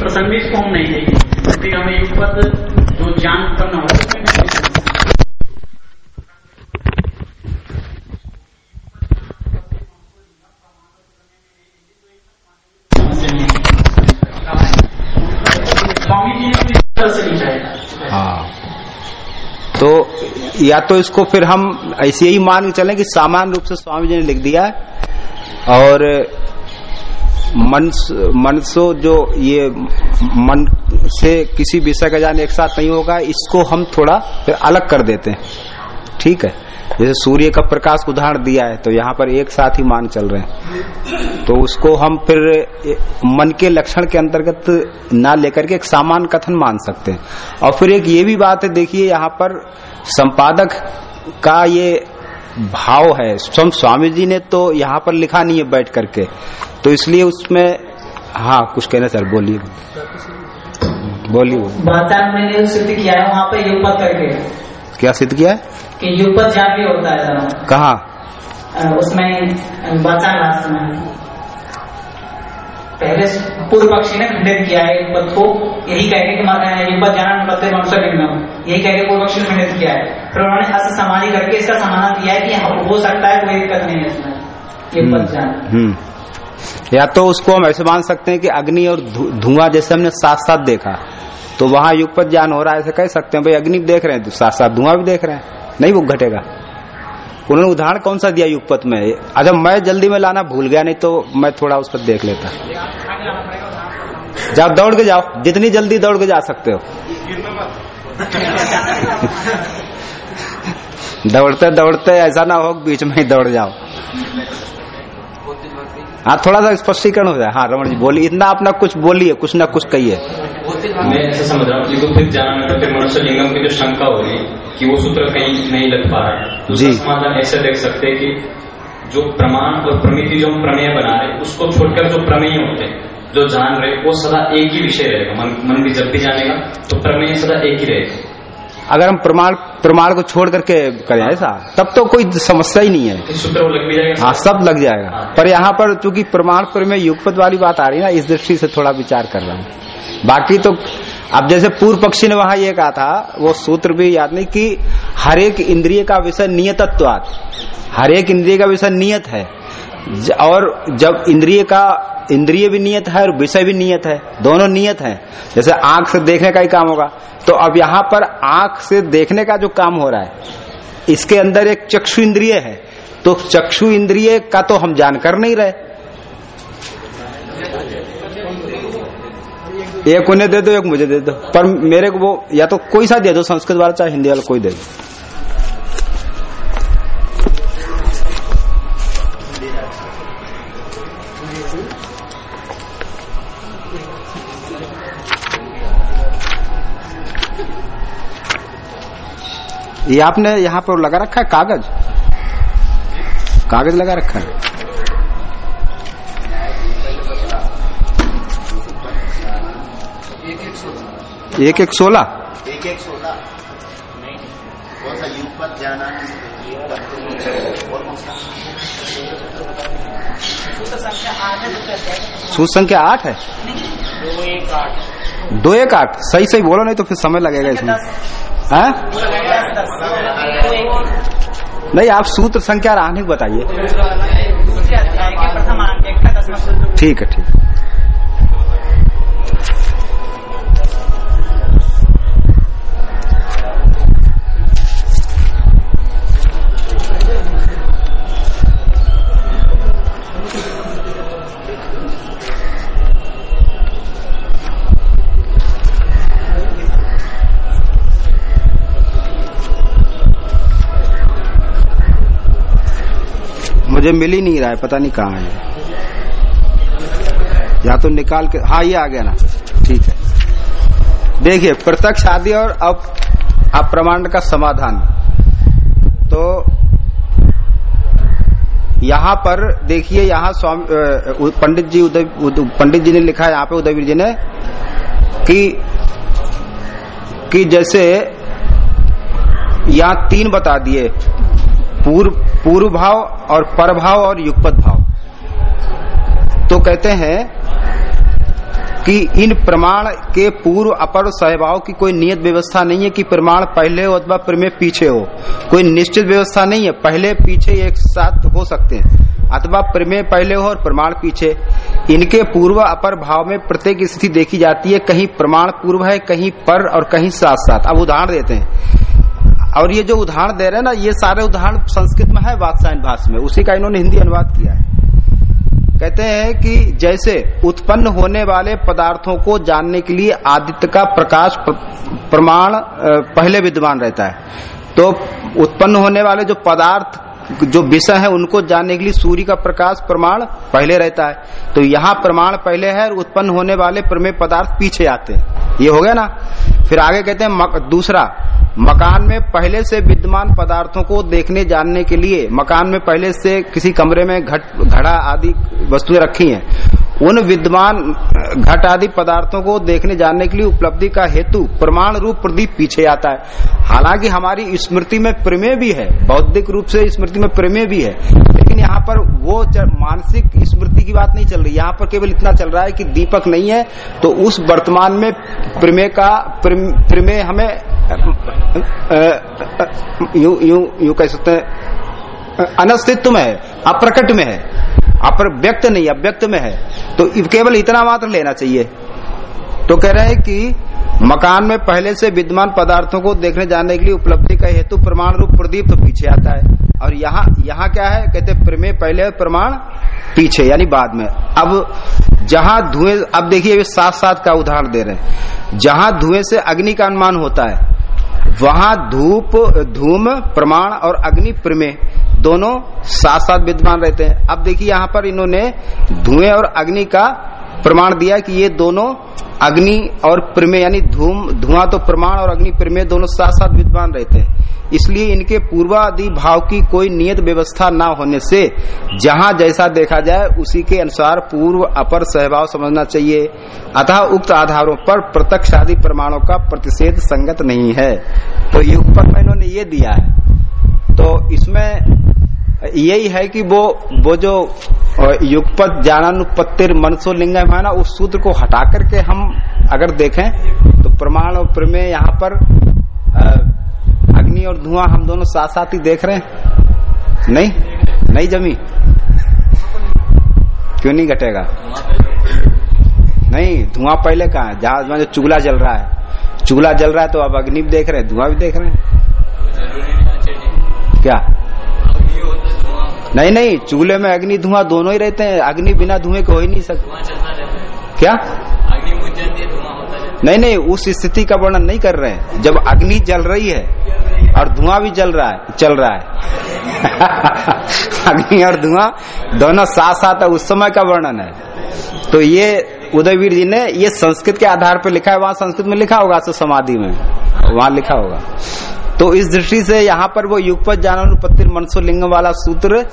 प्रसंग में इसको हम नहीं देखेंगे। फिर हमें ज्ञान नहीं। स्वामी जी ने इस तरह से लिखा है। हाँ। तो या तो इसको फिर हम ऐसे ही मान के चलें कि सामान्य रूप से स्वामी जी ने लिख दिया और मन मन सो जो ये मन से किसी विषय का ज्ञान एक साथ नहीं होगा, इसको हम थोड़ा फिर अलग कर देते हैं। ठीक है? जैसे सूर्य का प्रकाश उदाहरण दिया है तो यहाँ पर एक साथ ही मान चल रहे हैं। तो उसको हम फिर मन के लक्षण के अंतर्गत ना लेकर के एक सामान्य कथन मान सकते हैं। और फिर एक ये भी बात है, देखिए, यहाँ पर संपादक का ये भाव है। स्वयं स्वामी जी ने तो यहाँ पर लिखा नहीं है बैठ करके। तो इसलिए उसमें हाँ कुछ कहना सर बोलिए। बोलिए। मैंने सिद्ध किया है वहाँ पे युगपत करके। क्या सिद्ध किया है? कि युगपत जाके होता है कहा? उसमें में। पहले पूर्व पक्षी ने खंडित किया है युगपत को यही कह के कि म- युगपत जाना मनुष्य लिंगम यही कह के पूर्व पक्षी ने खंडित किया है। फिर उन्होंने अस समाधि करके इसका समाधान दिया है कि हाँ, हो सकता है कोई दिक्कत नहीं है इसमें। युगपत जान। हम्म। या तो उसको हम ऐसे मान सकते हैं कि अग्नि और धुआँ जैसे हमने साथ साथ देखा तो वहाँ युगपत ज्ञान हो रहा है ऐसे कह सकते हैं भाई अग्नि भी देख रहे हैं तो साथ साथ धुआँ भी देख रहे हैं। नहीं वो घटेगा। उन्होंने उदाहरण कौन सा दिया युगपत में? अच्छा मैं जल्दी में लाना भूल गया, नहीं तो मैं थोड़ा उस पर देख लेता। जाओ, दौड़ के जाओ। जितनी जल्दी दौड़ के जा सकते हो। दौड़ते दौड़ते ऐसा ना हो बीच में ही दौड़ जाओ। हाँ थोड़ा सा स्पष्टीकरण हो जाए। हाँ रमन जी बोलिए। इतना अपना कुछ बोलिए कुछ ना कुछ कहिए। मैं ऐसा समझ रहा हूँ कि जाना प्रत्येक मनुष्य लिंगम की जो शंका हो कि वो सूत्र कहीं नहीं लग पा रहा है। जी। समाधान ऐसे देख सकते हैं कि जो प्रमाण और प्रमिति जो हम प्रमेय बना रहे उसको छोड़कर जो प्रमेय होते हैं जो जान रहे वो सदा एक ही विषय रहेगा। मन मन भी जब भी जानेगा तो प्रमेय सदा एक ही रहेगा। अगर हम प्रमाण प्रमाण को छोड़ करके करें ऐसा तब तो कोई समस्या ही नहीं है। हाँ सब लग जाएगा। पर यहाँ पर चूँकि प्रमाण पर में युगपत वाली बात आ रही है ना इस दृष्टि से थोड़ा विचार कर रहा हूँ। बाकी तो अब जैसे पूर्व पक्षी ने वहाँ ये कहा था वो सूत्र भी याद नहीं कि हर एक इंद्रिय का विषय नियतत्वात। हर एक इंद्रिय का विषय नियत है। और जब इंद्रिय का इंद्रिय भी नियत है और विषय भी नियत है, दोनों नियत है। जैसे आँख से देखने का ही काम होगा। तो अब यहाँ पर आँख से देखने का जो काम हो रहा है, इसके अंदर एक चक्षु इंद्रिय है। तो चक्षु इंद्रिय का तो हम जान कर नहीं रहे। एक उन्हें दे दो, एक मुझे दे दो। पर मेरे को वो या तो कोई सा दे दो, संस्कृत वाला चाहे हिंदी वाला कोई दे दो। ये आपने यहाँ पर लगा रखा है कागज़? कागज़ लगा रखा है। एक एक सोलह। एक एक सोलह। कौन सा युगपत जाना और सूच संख्या आठ है? दो एक आठ। सही सही बोलो नहीं तो फिर समय लगेगा इसमें। हाँ? नहीं आप सूत्र संख्या बताइए अध्याय के सूत्र ठीक है ठीक मुझे मिल ही नहीं रहा है, पता नहीं कहाँ है। या तो निकाल के हाँ ये आ गया ना। ठीक है। देखिए, प्रत्यक्ष आदि और अब अप्रमाण का समाधान। तो यहाँ पर देखिए, यहाँ स्वामी पंडित जी उदय पंडित जी ने लिखा है, यहाँ पे उदयवीर जी ने, कि कि जैसे, यहाँ तीन बता दिए। पूर्व पूर्व भाव और पर भाव और युगपत भाव तो कहते हैं कि इन प्रमाण के पूर्व अपर सहभाव की कोई नियत व्यवस्था नहीं है कि प्रमाण पहले हो अथवा प्रमेय पीछे हो। कोई निश्चित व्यवस्था नहीं है, पहले, पीछे एक साथ हो सकते हैं। अथवा प्रमेय पहले हो और प्रमाण पीछे। इनके पूर्व अपर भाव में प्रत्येक स्थिति देखी जाती है, कहीं प्रमाण पूर्व है, कहीं पर और कहीं साथ साथ अब उदाहरण देते हैं। और ये जो उदाहरण दे रहे हैं ना, ये सारे उदाहरण संस्कृत में है वात्सायन भाषा में। उसी का इन्होंने हिंदी अनुवाद किया है। कहते हैं कि जैसे उत्पन्न होने वाले पदार्थों को जानने के लिए आदित्य का प्रकाश प्रमाण पहले विद्यमान रहता है। तो उत्पन्न होने वाले जो पदार्थ, जो विषय है, उनको जानने के लिए सूर्य का प्रकाश प्रमाण पहले रहता है। तो यहाँ प्रमाण पहले है और उत्पन्न होने वाले प्रमेय पदार्थ पीछे आते हैं। ये हो गया ना? फिर आगे कहते हैं मक, दूसरा मकान में पहले से विद्यमान पदार्थों को देखने जानने के लिए मकान में पहले से किसी कमरे में घट घड़ा आदि वस्तुएँ रखी हैं। उन विद्वान घट आदि पदार्थों को देखने जानने के लिए उपलब्धि का हेतु प्रमाण रूप प्रदीप पीछे आता है। हालाँकि हमारी स्मृति में प्रमेय भी है, बौद्धिक रूप से स्मृति में प्रमेय भी है, लेकिन यहाँ पर वो मानसिक स्मृति की बात नहीं चल रही। यहाँ पर केवल इतना चल रहा है कि दीपक नहीं है तो उस वर्तमान में प्रमेय का प्रमेय हमें यू यू यू कह सकते हैं अनस्तित्व में है, अप्रकट में है। अपर व्यक्त नहीं अव्यक्त में है। तो केवल इतना मात्र लेना चाहिए। तो कह रहे हैं कि मकान में पहले से विद्यमान पदार्थों को देखने जाने के लिए उपलब्धि का हेतु प्रमाण रूप प्रदीप तो पीछे आता है। और यहाँ यहाँ क्या है? कहते प्रमेय पहले प्रमाण पीछे, यानी बाद में। अब जहाँ धुएँ, अब देखिए साथ साथ का उदाहरण दे रहे हैं। जहाँ धुएँ से अग्नि का अनुमान होता है वहाँ धूप, धूम, प्रमाण और अग्नि प्रमे दोनों साथ साथ विद्यमान रहते हैं। अब देखिए यहाँ पर इन्होंने धुएँ और अग्नि का प्रमाण दिया कि ये दोनों अग्नि और प्रमेय, यानी धूम, धुआँ तो प्रमाण और अग्नि प्रमेय दोनों साथ साथ विद्वान रहते हैं। इसलिए इनके पूर्वादि भाव की कोई नियत व्यवस्था न होने से, जहाँ जैसा देखा जाए, उसी के अनुसार पूर्व अपर सहभाव समझना चाहिए। अतः उक्त आधारों पर प्रत्यक्ष आदि प्रमाणों का प्रतिषेध संगत नहीं है। तो युग पर में इन्होंने ये दिया है। तो इसमें यही है कि वो वो जो युगपत ज्ञानानुपत्तिर मनसो लिंगम है ना, उस सूत्र को हटा करके हम अगर देखें तो प्रमाण और प्रमेय यहाँ पर अग्नि और धुआँ हम दोनों साथ साथ ही देख रहे हैं। नहीं? नहीं जमी? क्यों नहीं घटेगा? नहीं, धुआँ पहले कहा है? जहाज़ में जो चुगला जल रहा है। चुगला जल रहा है तो अब अग्नि भी देख रहे हैं, धुआँ भी देख रहे हैं। क्या? नहीं नहीं चूल्हे में अग्नि धुआँ दोनों ही रहते हैं। अग्नि बिना धुएँ के हो ही नहीं सकते क्या? अग्नि नहीं नहीं उस स्थिति का वर्णन नहीं कर रहे हैं। जब अग्नि जल रही है और धुआँ भी जल रहा है चल रहा है। अग्नि और धुआँ दोनों साथ साथ उस समय का वर्णन है। तो ये उदयवीर जी ने ये संस्कृत के आधार पर लिखा है। वहाँ संस्कृत में लिखा होगा समाधि में। वहाँ लिखा होगा। तो इस दृष्टि से यहाँ पर वो युगपत जानुपत्ति मनसोलिंग वाला सूत्र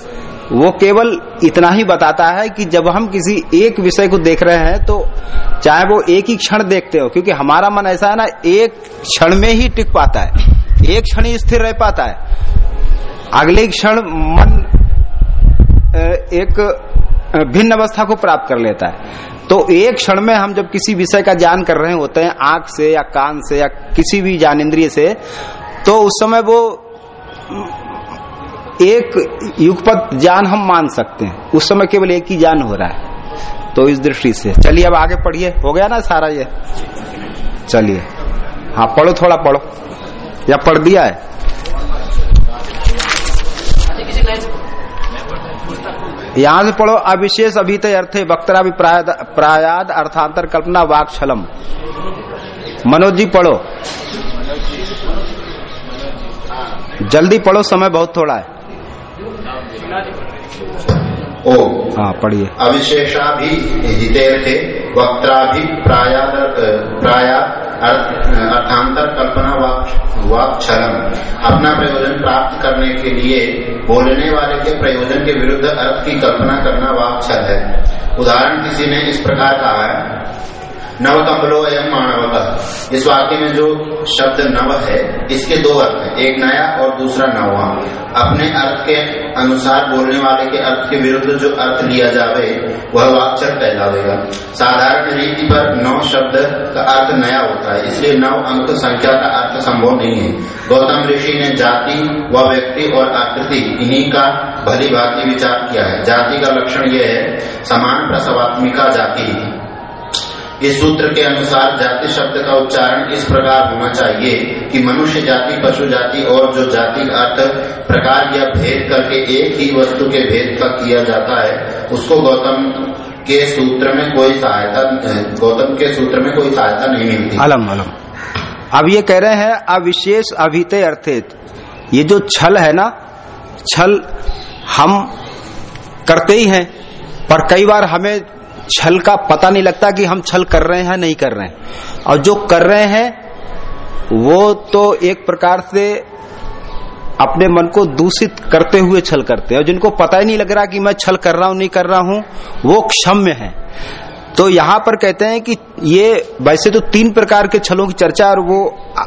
वो केवल इतना ही बताता है कि जब हम किसी एक विषय को देख रहे हैं तो चाहे वो एक ही क्षण देखते हो, क्योंकि हमारा मन ऐसा है ना, एक क्षण में ही टिक पाता है, एक क्षण स्थिर रह पाता है। अगले क्षण मन एक भिन्न अवस्था को प्राप्त कर लेता है। तो एक क्षण में हम जब किसी विषय का ज्ञान कर रहे होते हैं, आँख से या कान से या किसी भी ज्ञान इंद्रिय से तो उस समय वो एक युगपत ज्ञान हम मान सकते हैं। उस समय केवल एक ही ज्ञान हो रहा है। तो इस दृष्टि से। चलिए अब आगे पढ़िए। हो गया ना सारा ये? चलिए। हाँ पढ़ो थोड़ा, पढ़ो। या पढ़ दिया है? यहाँ से पढ़ो, अविशेष अभी अर्थ वक्तरा प्रायाद अर्थांतर कल्पना वाक छलम मनोज जी, पढ़ो। जल्दी पढ़ो समय बहुत थोड़ा है। ओ हाँ पढ़िए। अविशेषा भी हितेर्थे वक्ता भी प्रायाद प्रायाद अर्थांतर कल्पना वाक्षरम अपना प्रयोजन प्राप्त करने के लिए बोलने वाले के प्रयोजन के विरुद्ध अर्थ की कल्पना करना वाक्षर है। उदाहरण किसी ने इस प्रकार कहा है नव कमलो एवं मानवता। इस वाक्य में जो शब्द नव है, इसके दो अर्थ हैं, एक नया और दूसरा नवा। अपने अर्थ के अनुसार बोलने वाले के अर्थ के विरुद्ध जो अर्थ लिया जावे, वह वाक्चर कहलावेगा। साधारण रीति पर नौ शब्द का अर्थ नया होता है, इसलिए नौ अंक संख्या का अर्थ संभव नहीं है। गौतम ऋषि ने जाति व व्यक्ति और आकृति, इन्हीं का भली भांति विचार किया है। जाति का लक्षण यह है, समान प्रसवात्मिका जाति। इस सूत्र के अनुसार जाति शब्द का उच्चारण इस प्रकार होना चाहिए कि मनुष्य जाति, पशु जाति और जो जाति अर्थ प्रकार या भेद करके एक ही वस्तु के भेद का किया जाता है, उसको गौतम के सूत्र में कोई सहायता, गौतम के सूत्र में कोई सहायता नहीं मिलती। अलम अलम। अब ये कह रहे हैं, अविशेष अभितय अर्थित। ये जो छल है ना, छल हम करते ही हैं, पर कई बार हमें छल का पता नहीं लगता कि हम छल कर रहे हैं नहीं कर रहे हैं। और जो कर रहे हैं, वो तो एक प्रकार से अपने मन को दूषित करते हुए छल करते हैं। और जिनको पता ही नहीं लग रहा कि मैं छल कर रहा हूँ, नहीं कर रहा हूँ, वो क्षम्य है। तो यहाँ पर कहते हैं कि ये वैसे तो तीन प्रकार के छलों की चर्चा और वो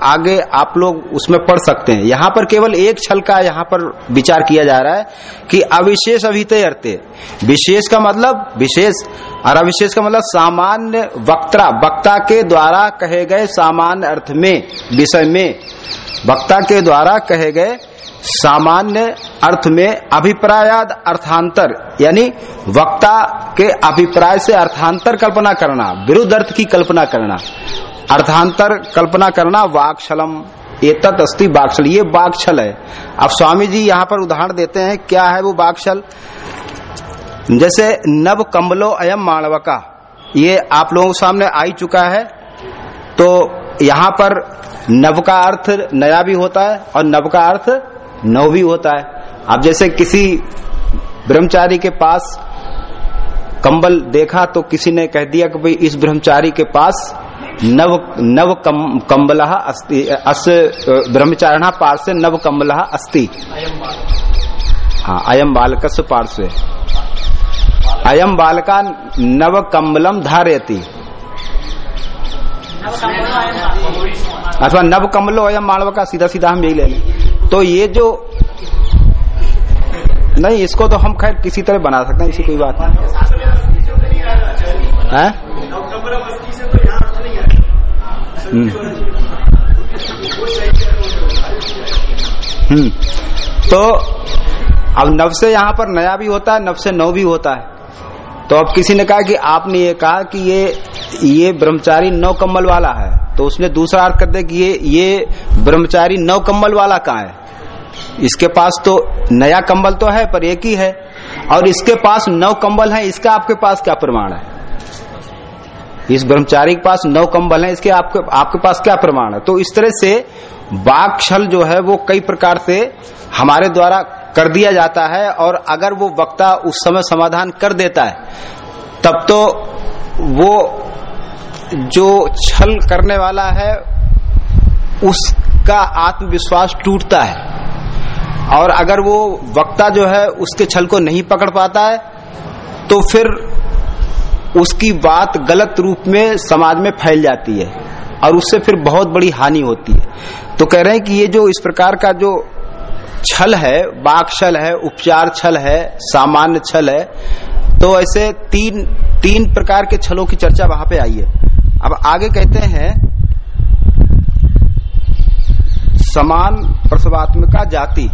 आगे आप लोग उसमें पढ़ सकते हैं। यहाँ पर केवल एक छल का यहाँ पर विचार किया जा रहा है कि अविशेष अभितय अर्थे। विशेष का मतलब विशेष और अविशेष का मतलब सामान्य वक्ता वक्ता के द्वारा कहे गए सामान्य अर्थ में, विषय में। वक्ता के द्वारा कहे गए सामान्य अर्थ में अभिप्रायाद अर्थांतर, यानी वक्ता के अभिप्राय से अर्थांतर कल्पना करना विरुद्ध अर्थ की कल्पना करना। अर्थांतर कल्पना करना वाक्छलम एतत अस्ति बाक्षल ये बाक्षल है। अब स्वामी जी यहाँ पर उदाहरण देते हैं, क्या है वो बाक्षल जैसे नव कम्बलो अयम माणवका ये आप लोगों के सामने आ ही चुका है। तो यहाँ पर नव का अर्थ नया भी होता है और नव का अर्थ नव भी होता है। अब जैसे किसी ब्रह्मचारी के पास कंबल देखा तो किसी ने कह दिया कि भाई इस ब्रह्मचारी के पास नव नव कम, कम्बल अस्ति अस ब्रह्मचारिण पार्श्व नव कम्बल अस्ति। हाँ अयम बालक पार्श्व। अयम बालका नव कम्बलम धारयती। अथवा नव कमलो अयम मानव का सीधा सीधा हम यही ले लें। तो ये जो नहीं, इसको तो हम खैर किसी तरह बना सकते हैं इसी कोई बात नहीं। है? हम्म। तो अब नव से यहाँ पर नया भी होता है, नव से नव भी होता है। तो अब किसी ने कहा कि आपने ये कहा कि ये ये ब्रह्मचारी नौ कम्बल वाला है। तो उसने दूसरा अर्थ कर दिया कि ये ये ब्रह्मचारी नौ कम्बल वाला कहाँ है? इसके पास तो नया कंबल तो है, पर एक ही है। और इसके पास नौ कंबल है, इसका आपके पास क्या प्रमाण है? इस ब्रह्मचारी के पास नौ कंबल है, इसके आपके आपके पास क्या प्रमाण है? तो इस तरह से बाघ जो है, वो कई प्रकार से हमारे द्वारा कर दिया जाता है, और अगर वो वक्ता उस समय समाधान कर देता है, तब तो वो जो छल करने वाला है, उसका आत्मविश्वास टूटता है। और अगर वो वक्ता जो है उसके छल को नहीं पकड़ पाता है तो फिर उसकी बात गलत रूप में समाज में फैल जाती है और उससे फिर बहुत बड़ी हानि होती है। तो कह रहे हैं कि ये जो इस प्रकार का जो छल है बाक छल है, उपचार छल है, सामान्य छल है तो ऐसे तीन तीन प्रकार के छलों की चर्चा वहाँ पे आई है। अब आगे कहते हैं, समान प्रसवात्मिका जाति।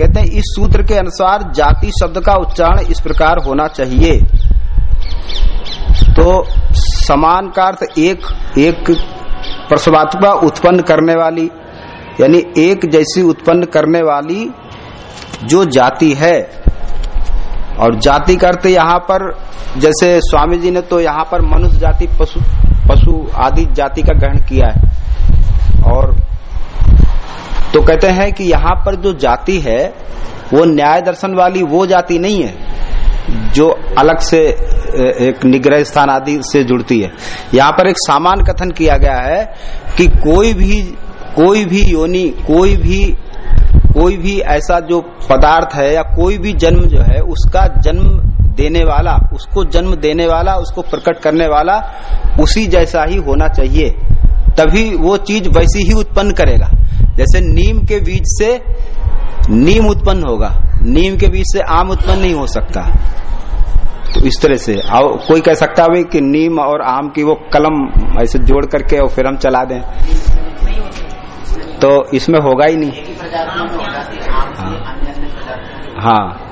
कहते हैं, इस सूत्र के अनुसार जाति शब्द का उच्चारण इस प्रकार होना चाहिए। तो समान का अर्थ एक एक प्रसवात्मिका उत्पन्न करने वाली, यानी एक जैसी उत्पन्न करने वाली जो जाति है। और जाति का अर्थ यहाँ पर, जैसे स्वामी जी ने तो यहाँ पर मनुष्य जाति, पशु पशु आदि जाति का ग्रहण किया है। और तो कहते हैं कि यहाँ पर जो जाति है, वो न्याय दर्शन वाली वो जाति नहीं है, जो अलग से एक निग्रह स्थान आदि से जुड़ती है। यहाँ पर एक सामान कथन किया गया है कि कोई भी कोई भी योनि, कोई भी कोई भी ऐसा जो पदार्थ है या कोई भी जन्म जो है, उसका जन्म देने वाला, उसको जन्म देने वाला, उसको प्रकट करने वाला, उसी जैसा ही होना चाहिए। तभी वो चीज़ वैसी ही उत्पन्न करेगा। जैसे नीम के बीज से नीम उत्पन्न होगा नीम के बीज से आम उत्पन्न नहीं हो सकता। तो इस तरह से और कोई कह सकता है कि नीम और आम की वो कलम ऐसे जोड़ करके और फिर हम चला दें? तो इसमें होगा ही नहीं। हाँ, हाँ।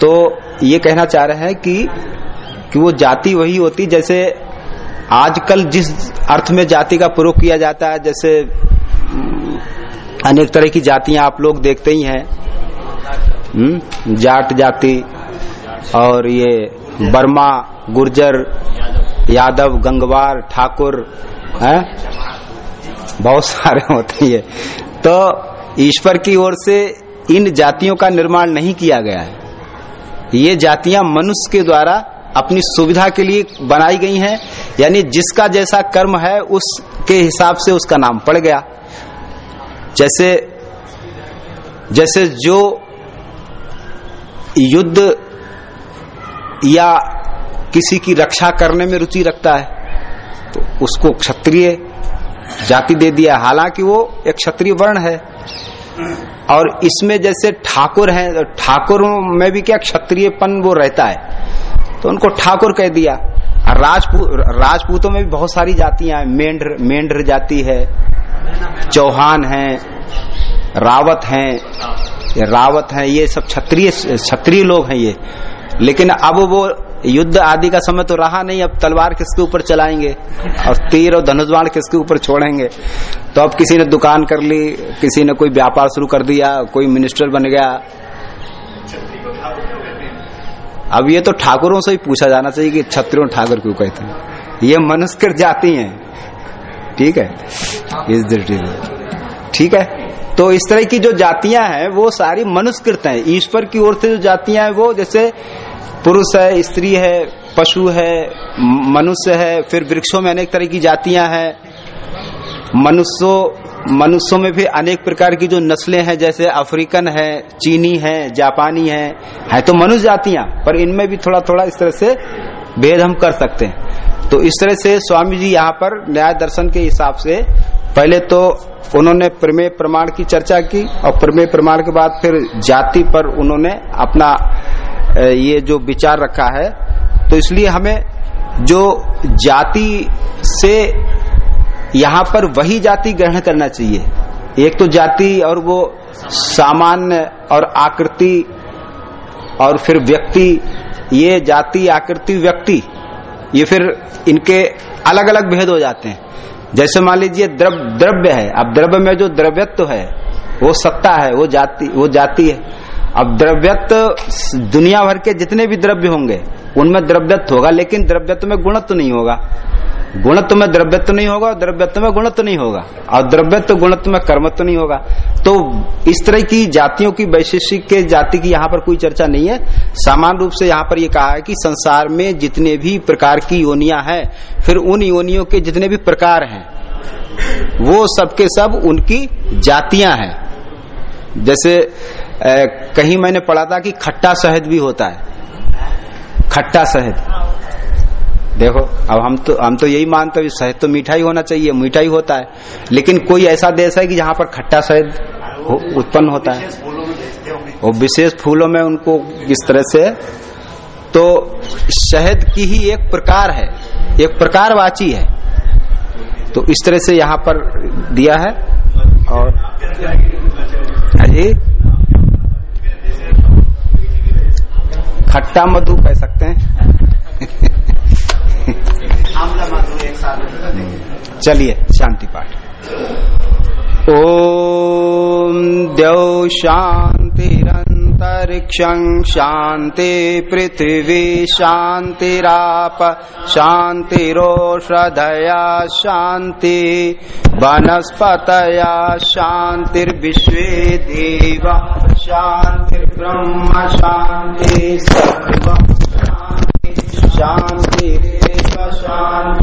तो ये कहना चाह रहे हैं कि कि वो जाति वही होती जैसे आजकल जिस अर्थ में जाति का प्रयोग किया जाता है जैसे अनेक तरह की जातियाँ आप लोग देखते ही हैं। हम्म, जाट जाति और ये बर्मा गुर्जर यादव गंगवार ठाकुर है? बहुत सारे होते हैं तो ईश्वर की ओर से इन जातियों का निर्माण नहीं किया गया है। ये जातियाँ मनुष्य के द्वारा अपनी सुविधा के लिए बनाई गई हैं यानी जिसका जैसा कर्म है उसके हिसाब से उसका नाम पड़ गया। जैसे जैसे जो युद्ध या किसी की रक्षा करने में रुचि रखता है तो उसको क्षत्रिय जाति दे दिया। हालाँकि वो एक क्षत्रिय वर्ण है। और इसमें जैसे ठाकुर हैं तो ठाकुर में भी क्या क्षत्रियपन वो रहता है? तो उनको ठाकुर कह दिया। राजपूत राजपूतों में भी बहुत सारी जातियाँ हैं। मेंढर मेंढर जाति है चौहान है, रावत हैं, ये रावत हैं, ये सब क्षत्रिय क्षत्रिय लोग हैं ये। लेकिन अब वो युद्ध आदि का समय तो रहा नहीं, अब तलवार किसके ऊपर चलाएँगे? और तीर और धनुष बाण किसके ऊपर छोड़ेंगे? तो अब किसी ने दुकान कर ली, किसी ने कोई व्यापार शुरू कर दिया, कोई मिनिस्टर बन गया। अब ये तो ठाकुरों से ही पूछा जाना चाहिए कि छत्रियों ठाकुर क्यों कहते हैं? ये मनुष्कृत जाति हैं। ठीक है? इस दृष्टि से। ठीक है? तो इस तरह की जो जातियाँ हैं, वो सारी मनुष्यकृत हैं। ईश्वर की ओर से जो जातियाँ हैं, वो जैसे पुरुष है, स्त्री है, पशु है, मनुष्य है, फिर वृक्षों में अनेक तरह की जातियाँ हैं। मनुष्यों मनुष्यों में भी अनेक प्रकार की जो नस्लें हैं, जैसे अफ्रीकन है, चीनी है, जापानी है है तो मनुष्य जातियाँ, पर इनमें भी थोड़ा थोड़ा इस तरह से भेद हम कर सकते हैं। तो इस तरह से स्वामी जी यहाँ पर न्याय दर्शन के हिसाब से पहले तो उन्होंने प्रमेय प्रमाण की चर्चा की और प्रमेय प्रमाण के बाद फिर जाति पर उन्होंने अपना ये जो विचार रखा है। तो इसलिए हमें जो जाति से यहाँ पर वही जाति ग्रहण करना चाहिए। एक तो जाति और वो सामान्य और आकृति और फिर व्यक्ति, ये जाति, आकृति, व्यक्ति ये फिर इनके अलग अलग भेद हो जाते हैं। जैसे मान लीजिए द्रव्य द्रव्य है। अब द्रव्य में जो द्रव्यत्व है, वो सत्ता है, वो जाति वो जाति है। अब द्रव्यत्व दुनिया भर के जितने भी द्रव्य होंगे, उनमें द्रव्यत्व होगा, लेकिन द्रव्यत्व में गुणत्व नहीं होगा। गुणत्व में द्रव्यत्व नहीं होगा द्रव्यत्व में गुणत्व नहीं होगा। और द्रव्यत्व गुणत्व में कर्मत्व नहीं होगा। तो इस तरह की जातियों की वैशिष्टिक के जाति की यहाँ पर कोई चर्चा नहीं है। सामान्य रूप से यहाँ पर ये कहा है कि संसार में जितने भी प्रकार की योनिया है फिर उन योनियों के जितने भी प्रकार हैं वो सबके सब उनकी जातियाँ हैं। जैसे ए, कहीं मैंने पढ़ा था कि खट्टा शहद भी होता है। खट्टा शहद। देखो अब हम तो हम तो यही मानते हैं शहद तो मीठा ही होना चाहिए मीठा ही होता है। लेकिन कोई ऐसा देश है कि जहाँ पर खट्टा शहद हो, उत्पन्न होता है? और विशेष फूलों में उनको किस तरह से तो शहद की ही एक प्रकार है एक प्रकार वाची है। तो इस तरह से यहाँ पर दिया है और जी। खट्टा मधु कह चलिए, शांति पाठ। ओम द्यौ शांतिरंतरिक्षं शांति पृथ्वी, शांतिराप, शांतिरोषधया, शांति वनस्पतया, शांतिर्विश्वे देवा, शांतिर्ब्रह्म, शांति सर्व, शांति शांति